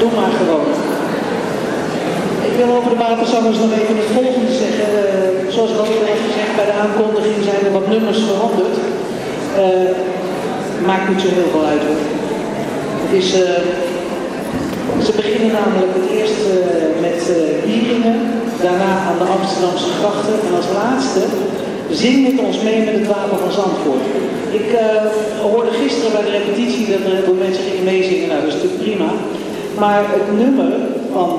Doe maar gewoon. Ik wil over de waterzangers nog even het volgende zeggen. Uh, zoals ik al eerder heb gezegd, bij de aankondiging zijn er wat nummers veranderd. maakt niet zo heel veel uit hoor. Is... Ze beginnen namelijk het eerst met uh, daarna aan de Amsterdamse grachten en als laatste zing met ons mee met het wapen van Zandvoort. Ik uh, hoorde gisteren bij de repetitie dat er heel veel mensen gingen meezingen, nou dat is natuurlijk prima. Maar het nummer van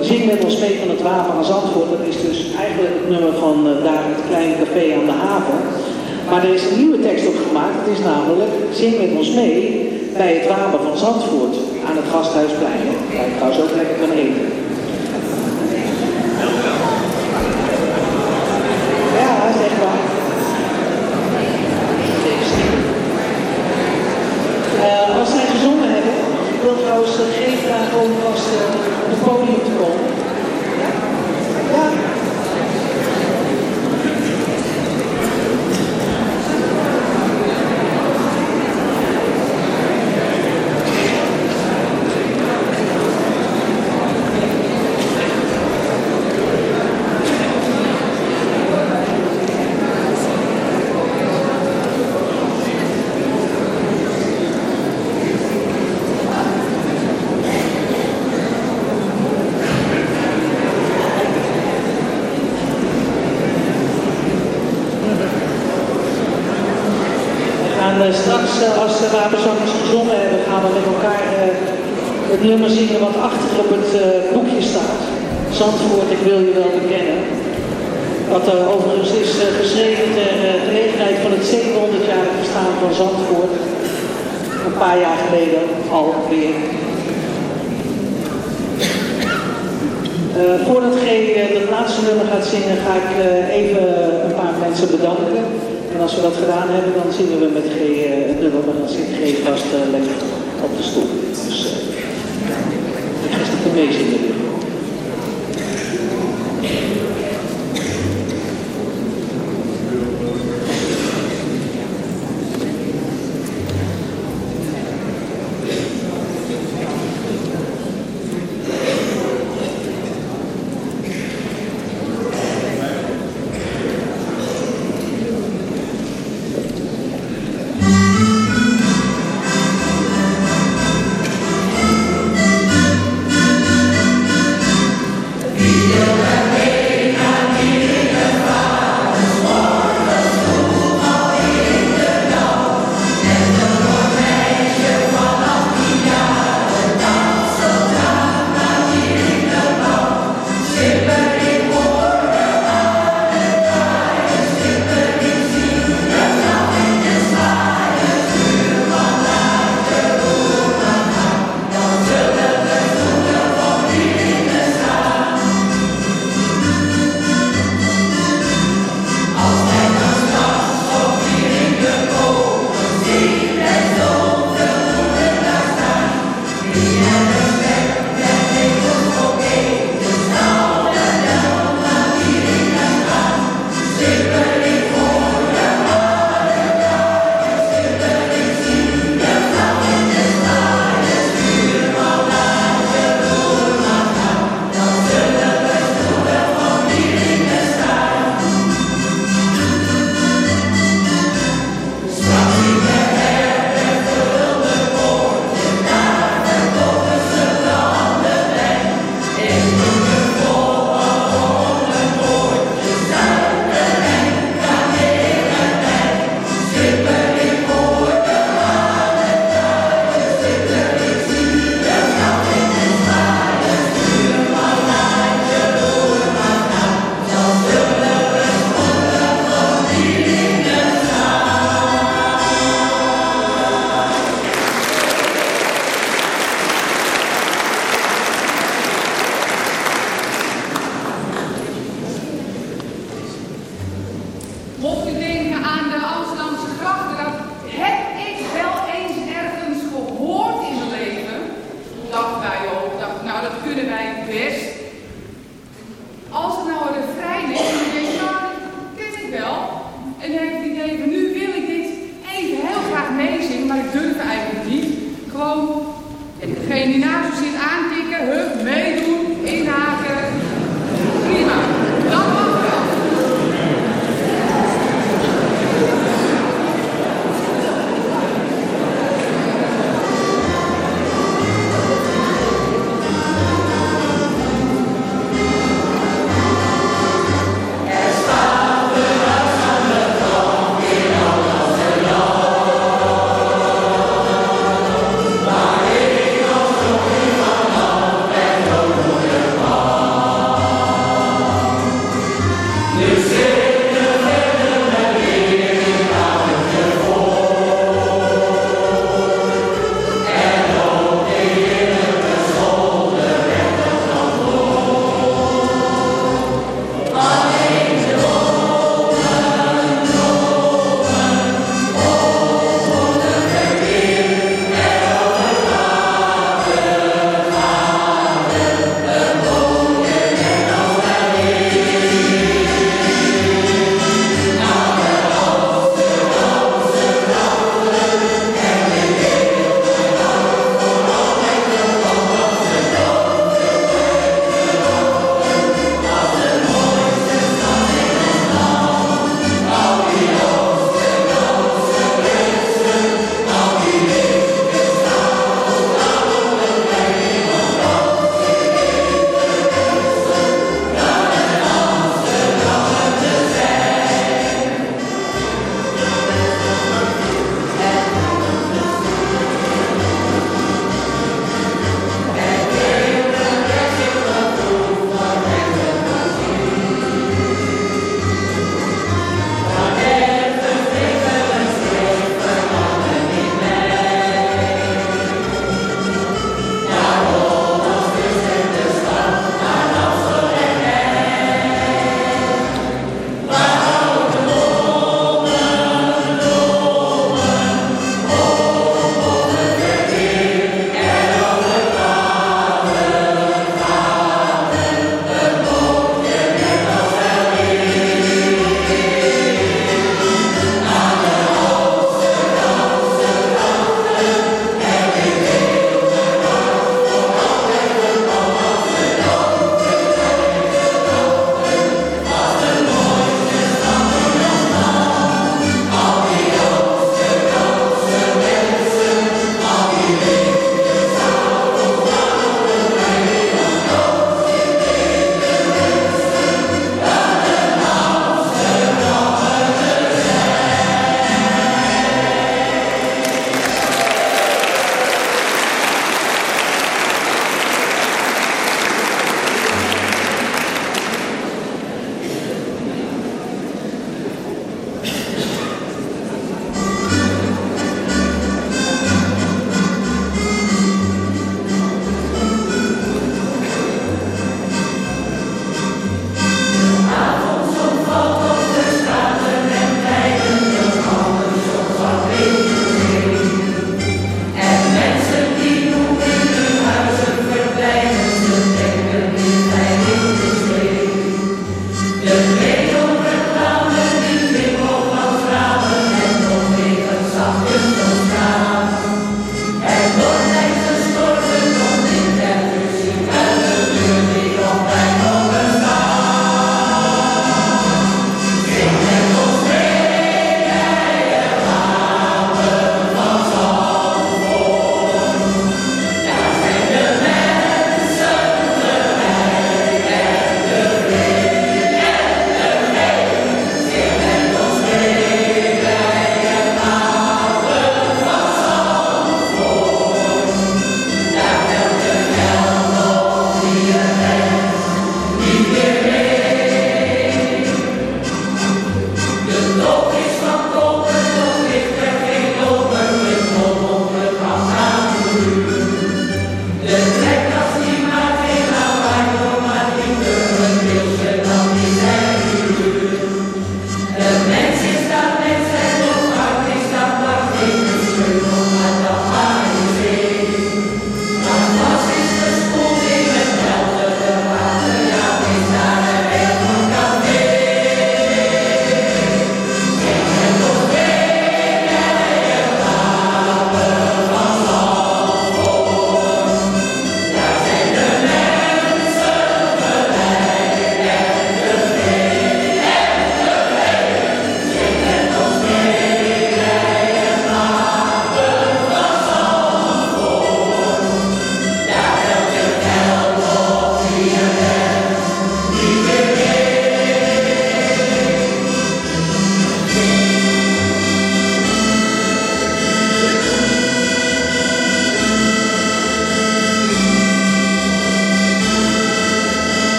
Zing met ons mee van het wapen van Zandvoort, dat is dus eigenlijk het nummer van daar het kleine café aan de haven. Maar er is een nieuwe tekst op gemaakt, het is namelijk Zing met ons mee bij het wapen van Zandvoort aan het Gasthuisplein. Waar je trouwens ook lekker kan eten. Então, nós, eh, o de Tron, zingen wat achter op het boekje staat. Zandvoort, ik wil je wel bekennen. Wat uh, overigens is uh, geschreven ter uh, gelegenheid van het 700-jarig bestaan van Zandvoort. Een paar jaar geleden alweer. voordat G het laatste nummer gaat zingen, ga ik even een paar mensen bedanken. En als we dat gedaan hebben, dan zingen we met G het nummer, maar dan zit G vast lekker op de stoel. Dus ما يجي النبي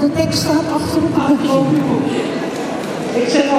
de tekst staat achter achterop. Achterop. Ik zet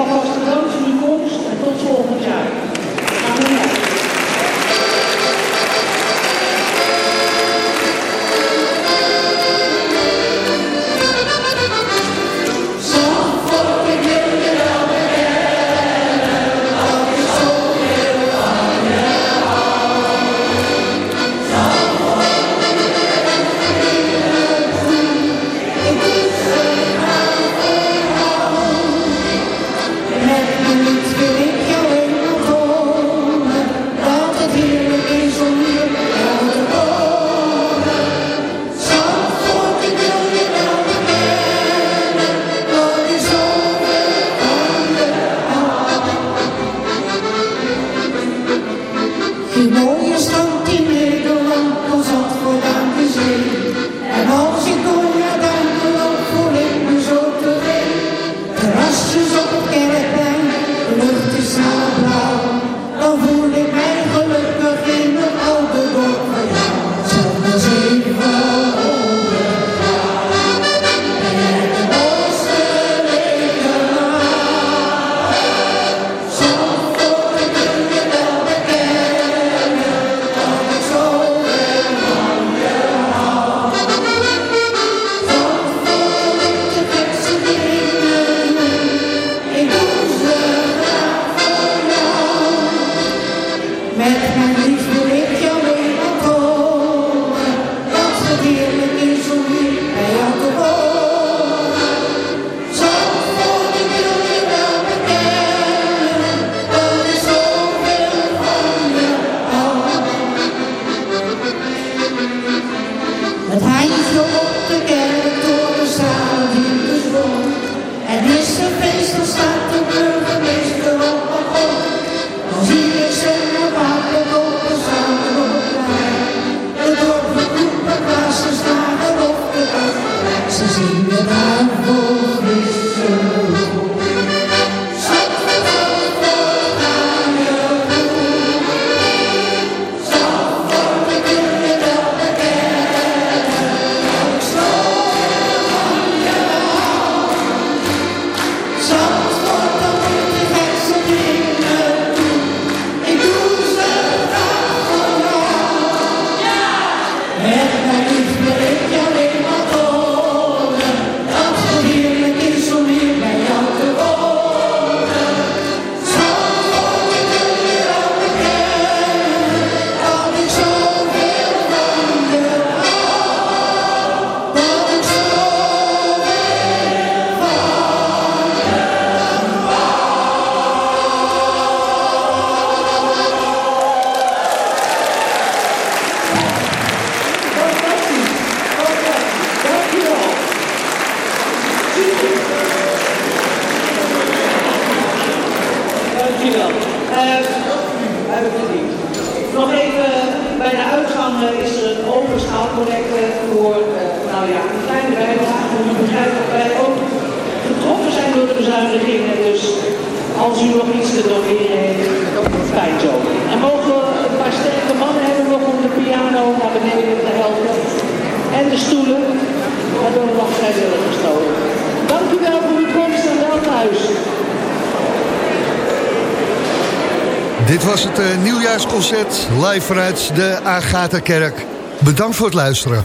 live vanuit de Agatha-kerk. Bedankt voor het luisteren.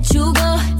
Let you go.